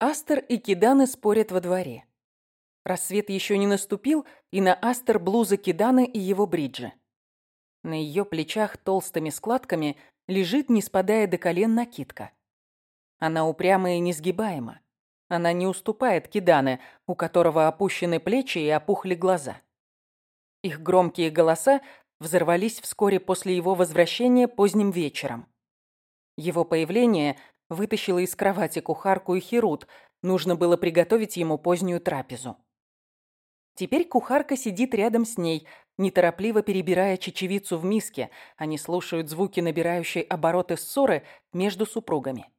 Астер и Киданы спорят во дворе. Рассвет еще не наступил, и на Астер блуза Киданы и его бриджи. На ее плечах толстыми складками лежит, не спадая до колен, накидка. Она упряма и несгибаема. Она не уступает Киданы, у которого опущены плечи и опухли глаза. Их громкие голоса взорвались вскоре после его возвращения поздним вечером. Его появление вытащило из кровати кухарку и Херут, нужно было приготовить ему позднюю трапезу. Теперь кухарка сидит рядом с ней, неторопливо перебирая чечевицу в миске. Они слушают звуки набирающей обороты ссоры между супругами.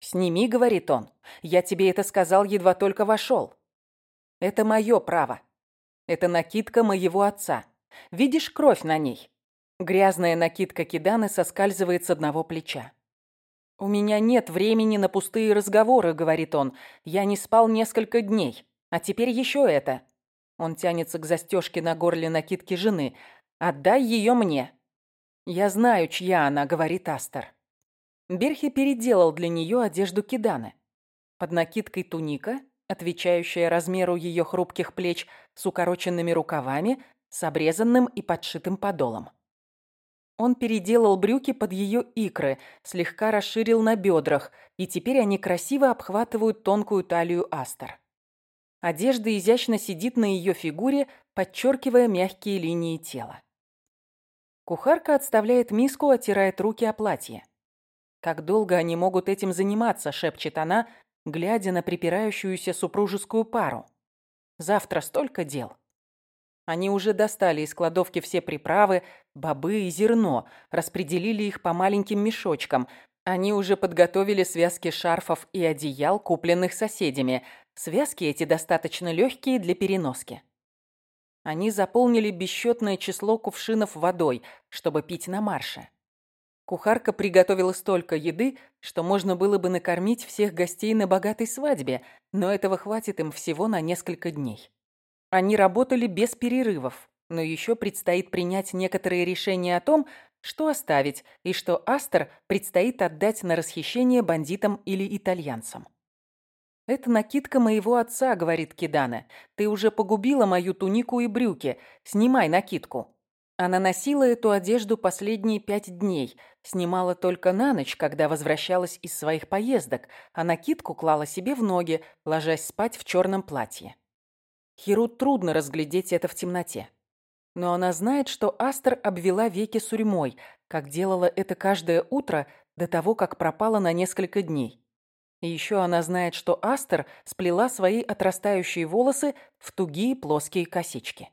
«Сними», — говорит он. «Я тебе это сказал, едва только вошел. Это мое право. Это накидка моего отца. Видишь кровь на ней?» Грязная накидка Киданы соскальзывает с одного плеча. «У меня нет времени на пустые разговоры», — говорит он. «Я не спал несколько дней. А теперь еще это». Он тянется к застежке на горле накидки жены. «Отдай ее мне». «Я знаю, чья она», — говорит Астер. Берхи переделал для нее одежду Киданы. Под накидкой туника, отвечающая размеру ее хрупких плеч с укороченными рукавами, с обрезанным и подшитым подолом. Он переделал брюки под ее икры, слегка расширил на бедрах, и теперь они красиво обхватывают тонкую талию Астер. Одежда изящно сидит на ее фигуре, подчеркивая мягкие линии тела. Кухарка отставляет миску, оттирает руки о платье. «Как долго они могут этим заниматься?» – шепчет она, глядя на припирающуюся супружескую пару. «Завтра столько дел». Они уже достали из кладовки все приправы, бобы и зерно, распределили их по маленьким мешочкам. Они уже подготовили связки шарфов и одеял, купленных соседями. Связки эти достаточно легкие для переноски. Они заполнили бесчетное число кувшинов водой, чтобы пить на марше. Кухарка приготовила столько еды, что можно было бы накормить всех гостей на богатой свадьбе, но этого хватит им всего на несколько дней. Они работали без перерывов, но еще предстоит принять некоторые решения о том, что оставить и что Астер предстоит отдать на расхищение бандитам или итальянцам. «Это накидка моего отца», — говорит Кидана. «Ты уже погубила мою тунику и брюки. Снимай накидку». Она носила эту одежду последние пять дней, снимала только на ночь, когда возвращалась из своих поездок, а накидку клала себе в ноги, ложась спать в черном платье. Хиру трудно разглядеть это в темноте. Но она знает, что Астер обвела веки сурьмой, как делала это каждое утро до того, как пропала на несколько дней. И еще она знает, что Астер сплела свои отрастающие волосы в тугие плоские косички.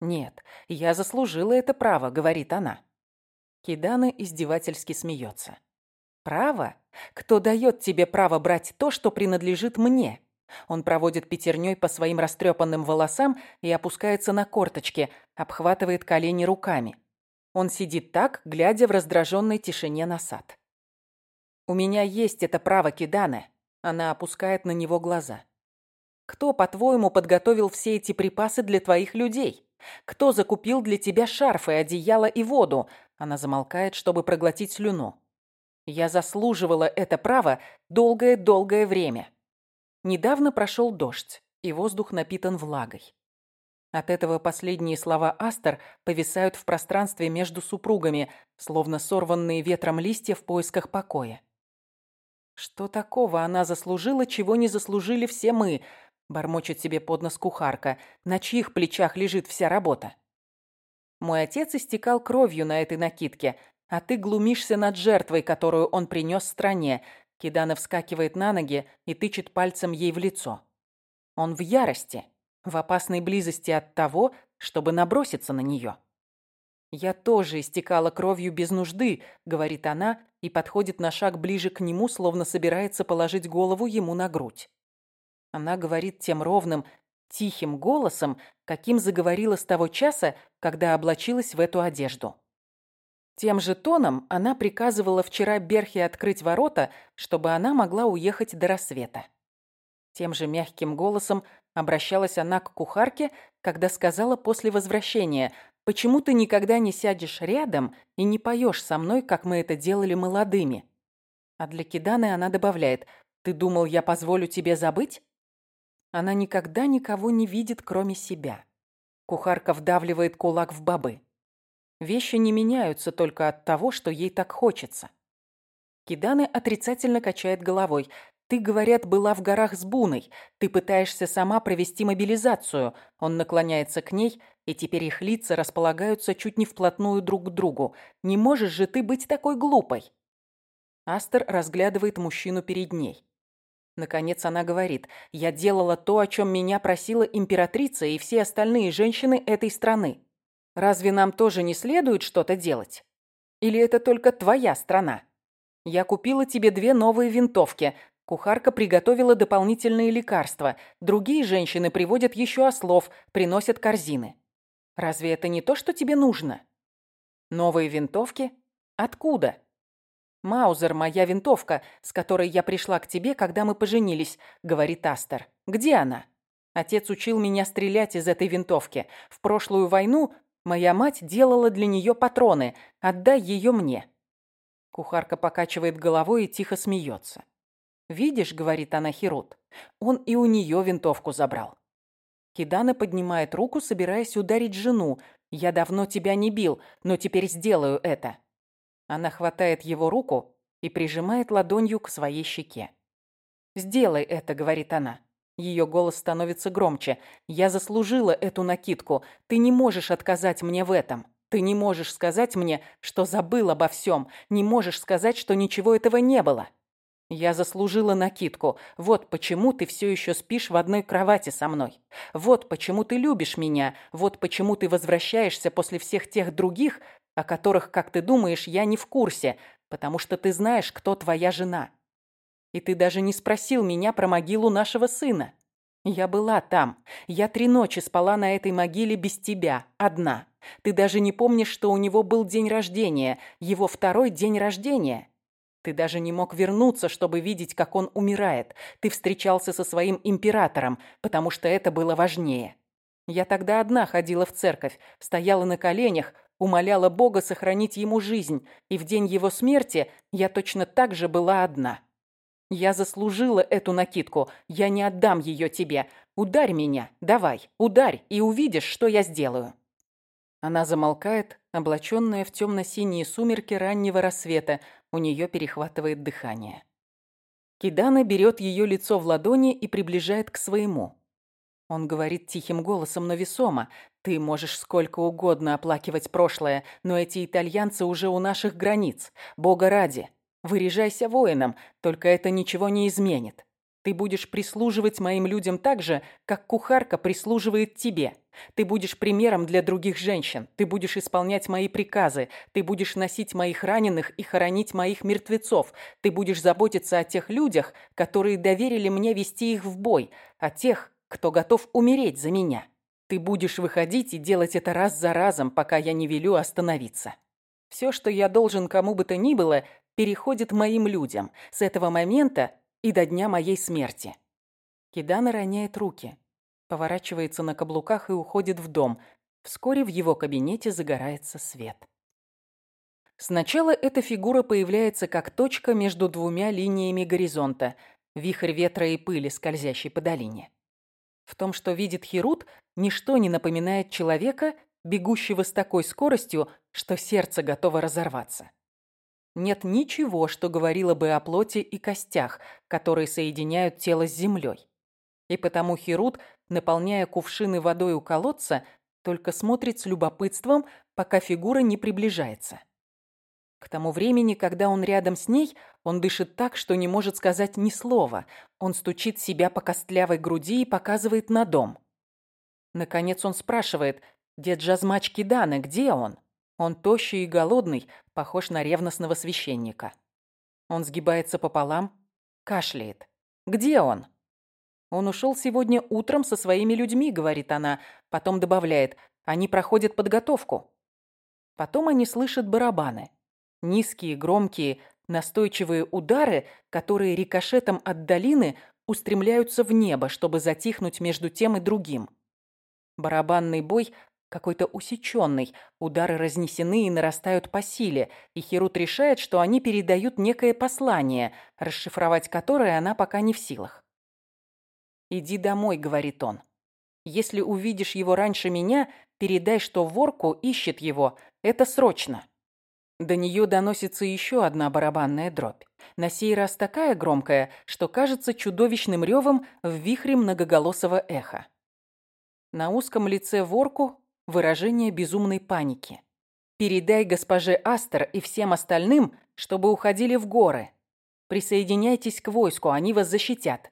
«Нет, я заслужила это право», — говорит она. Кидана издевательски смеется. «Право? Кто дает тебе право брать то, что принадлежит мне?» Он проводит пятерней по своим растрепанным волосам и опускается на корточки, обхватывает колени руками. Он сидит так, глядя в раздраженной тишине на сад. «У меня есть это право, Кидане». Она опускает на него глаза. «Кто, по-твоему, подготовил все эти припасы для твоих людей? Кто закупил для тебя шарфы, одеяло и воду?» Она замолкает, чтобы проглотить слюну. «Я заслуживала это право долгое-долгое время». Недавно прошел дождь, и воздух напитан влагой. От этого последние слова Астер повисают в пространстве между супругами, словно сорванные ветром листья в поисках покоя. «Что такого она заслужила, чего не заслужили все мы?» — бормочет себе под нос кухарка. «На чьих плечах лежит вся работа?» «Мой отец истекал кровью на этой накидке, а ты глумишься над жертвой, которую он принес стране. Кидана вскакивает на ноги и тычет пальцем ей в лицо. Он в ярости, в опасной близости от того, чтобы наброситься на нее. «Я тоже истекала кровью без нужды», — говорит она и подходит на шаг ближе к нему, словно собирается положить голову ему на грудь. Она говорит тем ровным, тихим голосом, каким заговорила с того часа, когда облачилась в эту одежду. Тем же тоном она приказывала вчера Берхе открыть ворота, чтобы она могла уехать до рассвета. Тем же мягким голосом обращалась она к кухарке, когда сказала после возвращения, «Почему ты никогда не сядешь рядом и не поешь со мной, как мы это делали молодыми?» А для Киданы она добавляет, Ты думал, я позволю тебе забыть? Она никогда никого не видит, кроме себя. Кухарка вдавливает кулак в бобы. Вещи не меняются только от того, что ей так хочется. Киданы отрицательно качает головой. «Ты, говорят, была в горах с Буной. Ты пытаешься сама провести мобилизацию». Он наклоняется к ней, и теперь их лица располагаются чуть не вплотную друг к другу. «Не можешь же ты быть такой глупой?» Астер разглядывает мужчину перед ней. Наконец она говорит, «Я делала то, о чем меня просила императрица и все остальные женщины этой страны. Разве нам тоже не следует что-то делать? Или это только твоя страна?» Я купила тебе две новые винтовки. Кухарка приготовила дополнительные лекарства. Другие женщины приводят еще ослов, приносят корзины. Разве это не то, что тебе нужно? Новые винтовки? Откуда? Маузер, моя винтовка, с которой я пришла к тебе, когда мы поженились, говорит Астер. Где она? Отец учил меня стрелять из этой винтовки. В прошлую войну моя мать делала для нее патроны. Отдай ее мне. Кухарка покачивает головой и тихо смеется. «Видишь, — говорит она Хирут, — он и у нее винтовку забрал». Кидана поднимает руку, собираясь ударить жену. «Я давно тебя не бил, но теперь сделаю это». Она хватает его руку и прижимает ладонью к своей щеке. «Сделай это», — говорит она. Ее голос становится громче. «Я заслужила эту накидку. Ты не можешь отказать мне в этом». Ты не можешь сказать мне, что забыл обо всем, не можешь сказать, что ничего этого не было. Я заслужила накидку. Вот почему ты все еще спишь в одной кровати со мной. Вот почему ты любишь меня. Вот почему ты возвращаешься после всех тех других, о которых, как ты думаешь, я не в курсе, потому что ты знаешь, кто твоя жена. И ты даже не спросил меня про могилу нашего сына. Я была там. Я три ночи спала на этой могиле без тебя, одна. Ты даже не помнишь, что у него был день рождения, его второй день рождения. Ты даже не мог вернуться, чтобы видеть, как он умирает. Ты встречался со своим императором, потому что это было важнее. Я тогда одна ходила в церковь, стояла на коленях, умоляла Бога сохранить ему жизнь, и в день его смерти я точно так же была одна. Я заслужила эту накидку, я не отдам ее тебе. Ударь меня, давай, ударь, и увидишь, что я сделаю. Она замолкает, облаченная в темно-синие сумерки раннего рассвета. У нее перехватывает дыхание. Кидана берет ее лицо в ладони и приближает к своему. Он говорит тихим голосом, но весомо. «Ты можешь сколько угодно оплакивать прошлое, но эти итальянцы уже у наших границ. Бога ради. Выряжайся воином, только это ничего не изменит. Ты будешь прислуживать моим людям так же, как кухарка прислуживает тебе. Ты будешь примером для других женщин. Ты будешь исполнять мои приказы. Ты будешь носить моих раненых и хоронить моих мертвецов. Ты будешь заботиться о тех людях, которые доверили мне вести их в бой, о тех, кто готов умереть за меня. Ты будешь выходить и делать это раз за разом, пока я не велю остановиться. Все, что я должен кому бы то ни было, переходит моим людям. С этого момента и до дня моей смерти. Кидана роняет руки, поворачивается на каблуках и уходит в дом. Вскоре в его кабинете загорается свет. Сначала эта фигура появляется как точка между двумя линиями горизонта, вихрь ветра и пыли, скользящий по долине. В том, что видит Херут, ничто не напоминает человека, бегущего с такой скоростью, что сердце готово разорваться нет ничего, что говорило бы о плоти и костях, которые соединяют тело с землей. И потому Херут, наполняя кувшины водой у колодца, только смотрит с любопытством, пока фигура не приближается. К тому времени, когда он рядом с ней, он дышит так, что не может сказать ни слова. Он стучит себя по костлявой груди и показывает на дом. Наконец он спрашивает, «Дед Жазмач Кидана, где он?» Он тощий и голодный, похож на ревностного священника. Он сгибается пополам, кашляет. «Где он?» «Он ушел сегодня утром со своими людьми», — говорит она. Потом добавляет, «они проходят подготовку». Потом они слышат барабаны. Низкие, громкие, настойчивые удары, которые рикошетом от долины устремляются в небо, чтобы затихнуть между тем и другим. Барабанный бой какой-то усеченный. Удары разнесены и нарастают по силе, и Херут решает, что они передают некое послание, расшифровать которое она пока не в силах. «Иди домой», — говорит он. «Если увидишь его раньше меня, передай, что ворку ищет его. Это срочно». До нее доносится еще одна барабанная дробь. На сей раз такая громкая, что кажется чудовищным ревом в вихре многоголосого эха. На узком лице ворку выражение безумной паники. «Передай госпоже Астер и всем остальным, чтобы уходили в горы. Присоединяйтесь к войску, они вас защитят.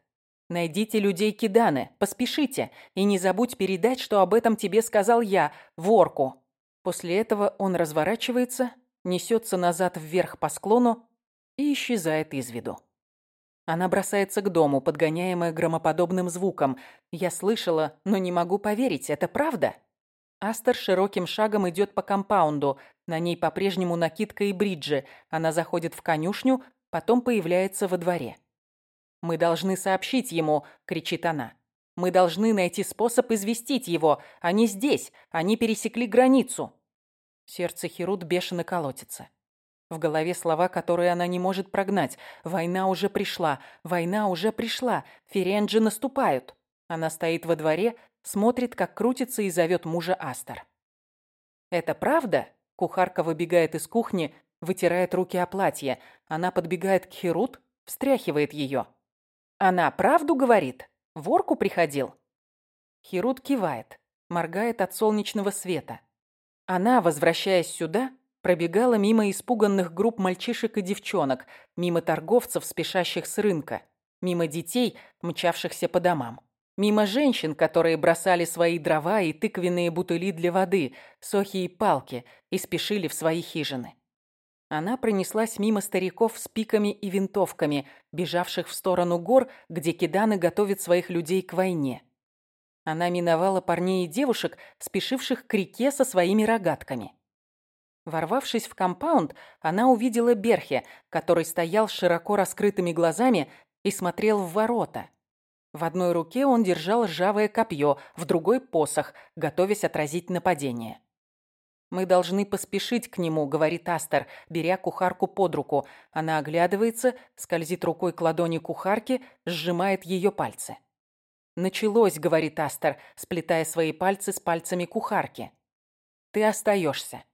Найдите людей Киданы, поспешите, и не забудь передать, что об этом тебе сказал я, ворку». После этого он разворачивается, несется назад вверх по склону и исчезает из виду. Она бросается к дому, подгоняемая громоподобным звуком. Я слышала, но не могу поверить, это правда? Астер широким шагом идет по компаунду. На ней по-прежнему накидка и бриджи. Она заходит в конюшню, потом появляется во дворе. «Мы должны сообщить ему», — кричит она. «Мы должны найти способ известить его. Они здесь. Они пересекли границу». Сердце Херут бешено колотится. В голове слова, которые она не может прогнать. «Война уже пришла! Война уже пришла! Ференджи наступают!» Она стоит во дворе, смотрит, как крутится и зовет мужа Астер. «Это правда?» Кухарка выбегает из кухни, вытирает руки о платье. Она подбегает к Херут, встряхивает ее. «Она правду говорит? Ворку приходил?» Херут кивает, моргает от солнечного света. Она, возвращаясь сюда, пробегала мимо испуганных групп мальчишек и девчонок, мимо торговцев, спешащих с рынка, мимо детей, мчавшихся по домам. Мимо женщин, которые бросали свои дрова и тыквенные бутыли для воды, сохи палки и спешили в свои хижины. Она пронеслась мимо стариков с пиками и винтовками, бежавших в сторону гор, где киданы готовят своих людей к войне. Она миновала парней и девушек, спешивших к реке со своими рогатками. Ворвавшись в компаунд, она увидела Берхе, который стоял широко раскрытыми глазами и смотрел в ворота. В одной руке он держал ржавое копье, в другой – посох, готовясь отразить нападение. «Мы должны поспешить к нему», — говорит Астер, беря кухарку под руку. Она оглядывается, скользит рукой к ладони кухарки, сжимает ее пальцы. «Началось», — говорит Астер, сплетая свои пальцы с пальцами кухарки. «Ты остаешься.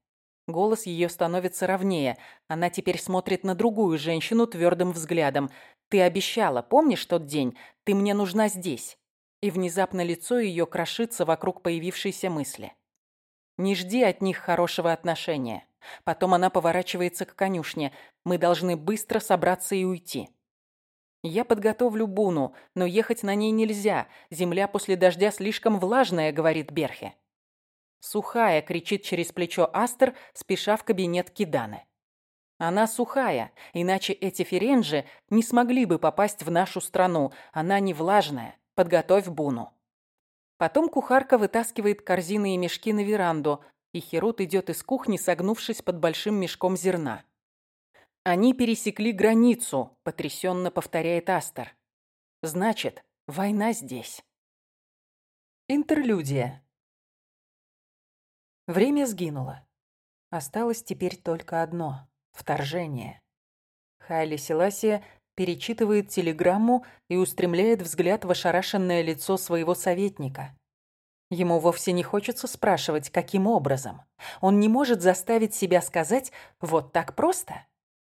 Голос ее становится ровнее. Она теперь смотрит на другую женщину твердым взглядом. «Ты обещала, помнишь тот день? Ты мне нужна здесь». И внезапно лицо ее крошится вокруг появившейся мысли. «Не жди от них хорошего отношения». Потом она поворачивается к конюшне. «Мы должны быстро собраться и уйти». «Я подготовлю буну, но ехать на ней нельзя. Земля после дождя слишком влажная», — говорит Берхе. «Сухая!» — кричит через плечо Астер, спеша в кабинет Киданы. «Она сухая, иначе эти ференжи не смогли бы попасть в нашу страну. Она не влажная. Подготовь буну». Потом кухарка вытаскивает корзины и мешки на веранду, и Херут идет из кухни, согнувшись под большим мешком зерна. «Они пересекли границу», — потрясенно повторяет Астер. «Значит, война здесь». Интерлюдия. Время сгинуло. Осталось теперь только одно — вторжение. Хайли Селасия перечитывает телеграмму и устремляет взгляд в ошарашенное лицо своего советника. Ему вовсе не хочется спрашивать, каким образом. Он не может заставить себя сказать «вот так просто».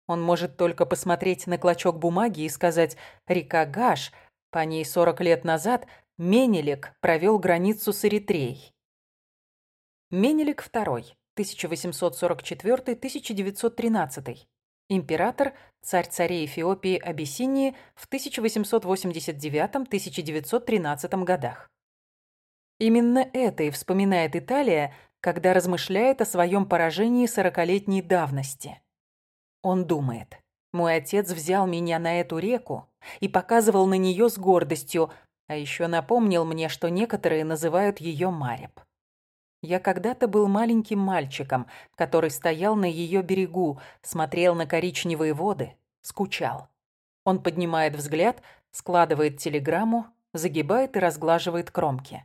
Он может только посмотреть на клочок бумаги и сказать «река Гаш», по ней 40 лет назад Менелек провел границу с Эритреей. Менелик II, 1844-1913. Император, царь царей Эфиопии Абиссинии в 1889-1913 годах. Именно это и вспоминает Италия, когда размышляет о своем поражении сорокалетней давности. Он думает, мой отец взял меня на эту реку и показывал на нее с гордостью, а еще напомнил мне, что некоторые называют ее Мареб. Я когда-то был маленьким мальчиком, который стоял на ее берегу, смотрел на коричневые воды, скучал. Он поднимает взгляд, складывает телеграмму, загибает и разглаживает кромки.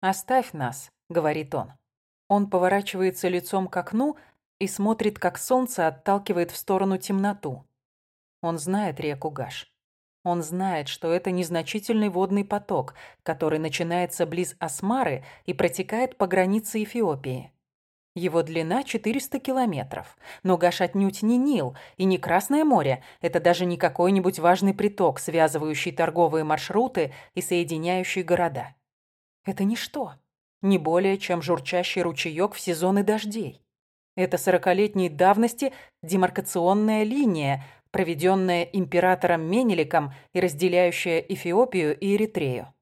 «Оставь нас», — говорит он. Он поворачивается лицом к окну и смотрит, как солнце отталкивает в сторону темноту. Он знает реку Гаш. Он знает, что это незначительный водный поток, который начинается близ Асмары и протекает по границе Эфиопии. Его длина 400 километров. Но Гаш отнюдь не Нил и не Красное море. Это даже не какой-нибудь важный приток, связывающий торговые маршруты и соединяющий города. Это ничто. Не более, чем журчащий ручеек в сезоны дождей. Это сорокалетней давности демаркационная линия, проведенная императором Менеликом и разделяющая Эфиопию и Эритрею.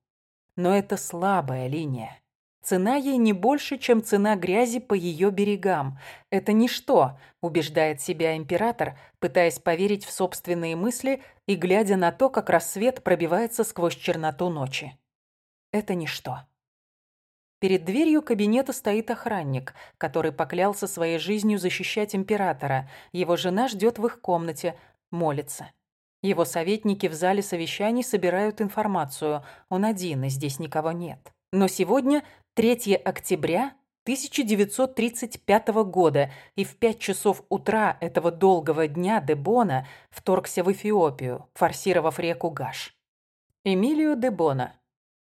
Но это слабая линия. Цена ей не больше, чем цена грязи по ее берегам. Это ничто, убеждает себя император, пытаясь поверить в собственные мысли и глядя на то, как рассвет пробивается сквозь черноту ночи. Это ничто. Перед дверью кабинета стоит охранник, который поклялся своей жизнью защищать императора. Его жена ждет в их комнате, молится. Его советники в зале совещаний собирают информацию. Он один, и здесь никого нет. Но сегодня 3 октября 1935 года, и в 5 часов утра этого долгого дня Дебона вторгся в Эфиопию, форсировав реку Гаш. Эмилио Дебона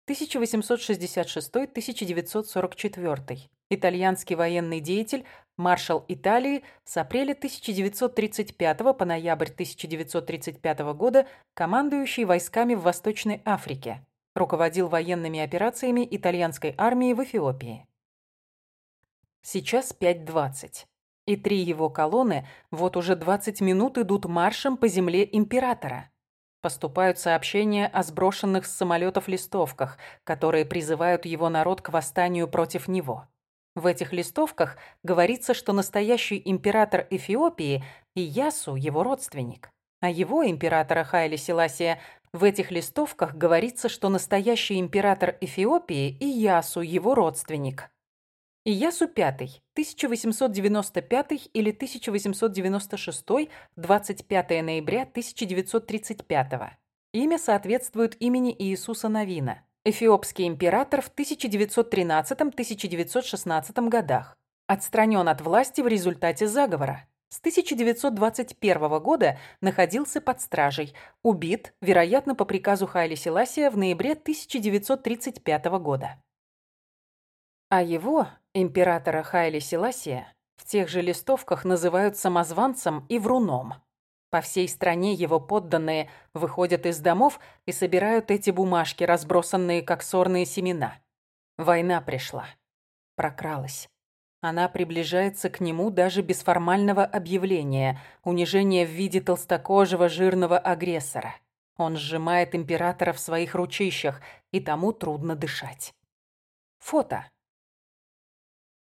1866-1944. Итальянский военный деятель, маршал Италии с апреля 1935 по ноябрь 1935 года, командующий войсками в Восточной Африке. Руководил военными операциями итальянской армии в Эфиопии. Сейчас 5.20. И три его колонны вот уже 20 минут идут маршем по земле императора. Поступают сообщения о сброшенных с самолетов листовках, которые призывают его народ к восстанию против него. В этих листовках говорится, что настоящий император Эфиопии Иясу – его родственник. А его императора Хайли Селасия в этих листовках говорится, что настоящий император Эфиопии Иясу – его родственник. Иясу V, 1895 или 1896, 25 ноября 1935. Имя соответствует имени Иисуса Навина, эфиопский император в 1913-1916 годах. Отстранен от власти в результате заговора. С 1921 года находился под стражей, убит, вероятно, по приказу Хайли Селасия в ноябре 1935 года. А его, императора Хайли Селасия, в тех же листовках называют самозванцем и вруном. По всей стране его подданные выходят из домов и собирают эти бумажки, разбросанные как сорные семена. Война пришла. Прокралась. Она приближается к нему даже без формального объявления, унижения в виде толстокожего жирного агрессора. Он сжимает императора в своих ручищах, и тому трудно дышать. Фото.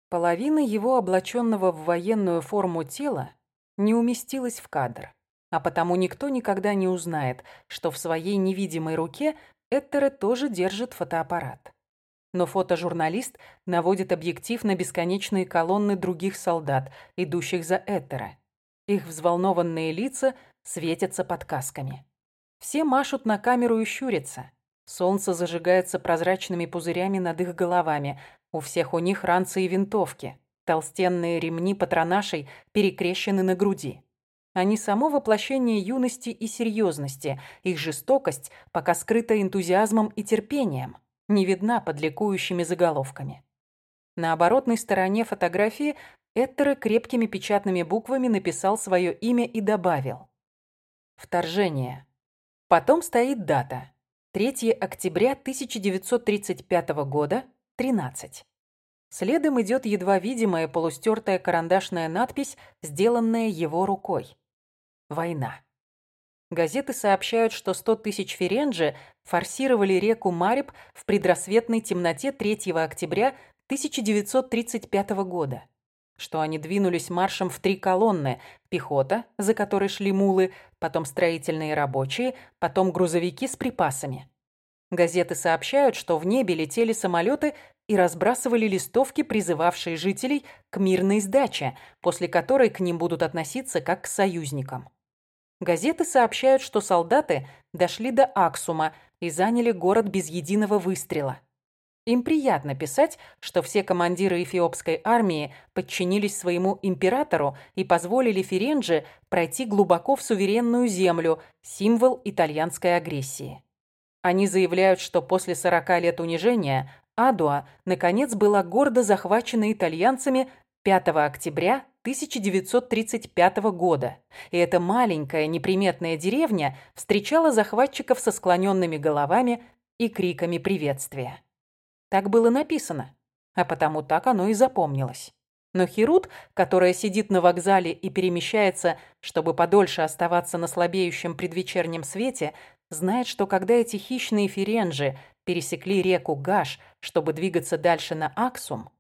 Половина его облаченного в военную форму тела не уместилась в кадр, а потому никто никогда не узнает, что в своей невидимой руке Эттере тоже держит фотоаппарат. Но фотожурналист наводит объектив на бесконечные колонны других солдат, идущих за Эттере. Их взволнованные лица светятся под касками. Все машут на камеру и щурятся. Солнце зажигается прозрачными пузырями над их головами, у всех у них ранцы и винтовки. Толстенные ремни патронашей перекрещены на груди. Они само воплощение юности и серьезности. Их жестокость пока скрыта энтузиазмом и терпением, не видна под ликующими заголовками. На оборотной стороне фотографии Эттере крепкими печатными буквами написал свое имя и добавил. Вторжение. Потом стоит дата. 3 октября 1935 года, 13. Следом идет едва видимая полустертая карандашная надпись, сделанная его рукой. Война. Газеты сообщают, что 100 тысяч ференджи форсировали реку Мариб в предрассветной темноте 3 октября 1935 года, что они двинулись маршем в три колонны – пехота, за которой шли мулы, потом строительные рабочие, потом грузовики с припасами. Газеты сообщают, что в небе летели самолеты и разбрасывали листовки, призывавшие жителей к мирной сдаче, после которой к ним будут относиться как к союзникам. Газеты сообщают, что солдаты дошли до Аксума и заняли город без единого выстрела. Им приятно писать, что все командиры эфиопской армии подчинились своему императору и позволили Ференже пройти глубоко в суверенную землю, символ итальянской агрессии. Они заявляют, что после 40 лет унижения Адуа наконец была гордо захвачена итальянцами 5 октября 1935 года, и эта маленькая неприметная деревня встречала захватчиков со склоненными головами и криками приветствия. Так было написано, а потому так оно и запомнилось. Но Херут, которая сидит на вокзале и перемещается, чтобы подольше оставаться на слабеющем предвечернем свете, знает, что когда эти хищные ференжи пересекли реку Гаш, чтобы двигаться дальше на Аксум,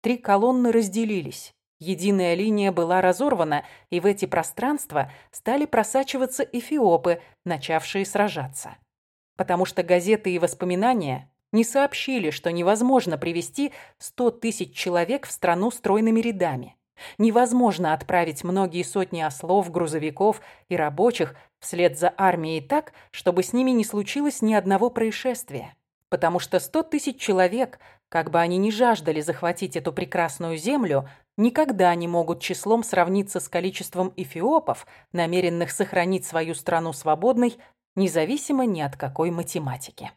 три колонны разделились. Единая линия была разорвана, и в эти пространства стали просачиваться эфиопы, начавшие сражаться. Потому что газеты и воспоминания не сообщили, что невозможно привести 100 тысяч человек в страну стройными рядами. Невозможно отправить многие сотни ослов, грузовиков и рабочих вслед за армией так, чтобы с ними не случилось ни одного происшествия. Потому что 100 тысяч человек, как бы они ни жаждали захватить эту прекрасную землю, никогда не могут числом сравниться с количеством эфиопов, намеренных сохранить свою страну свободной, независимо ни от какой математики.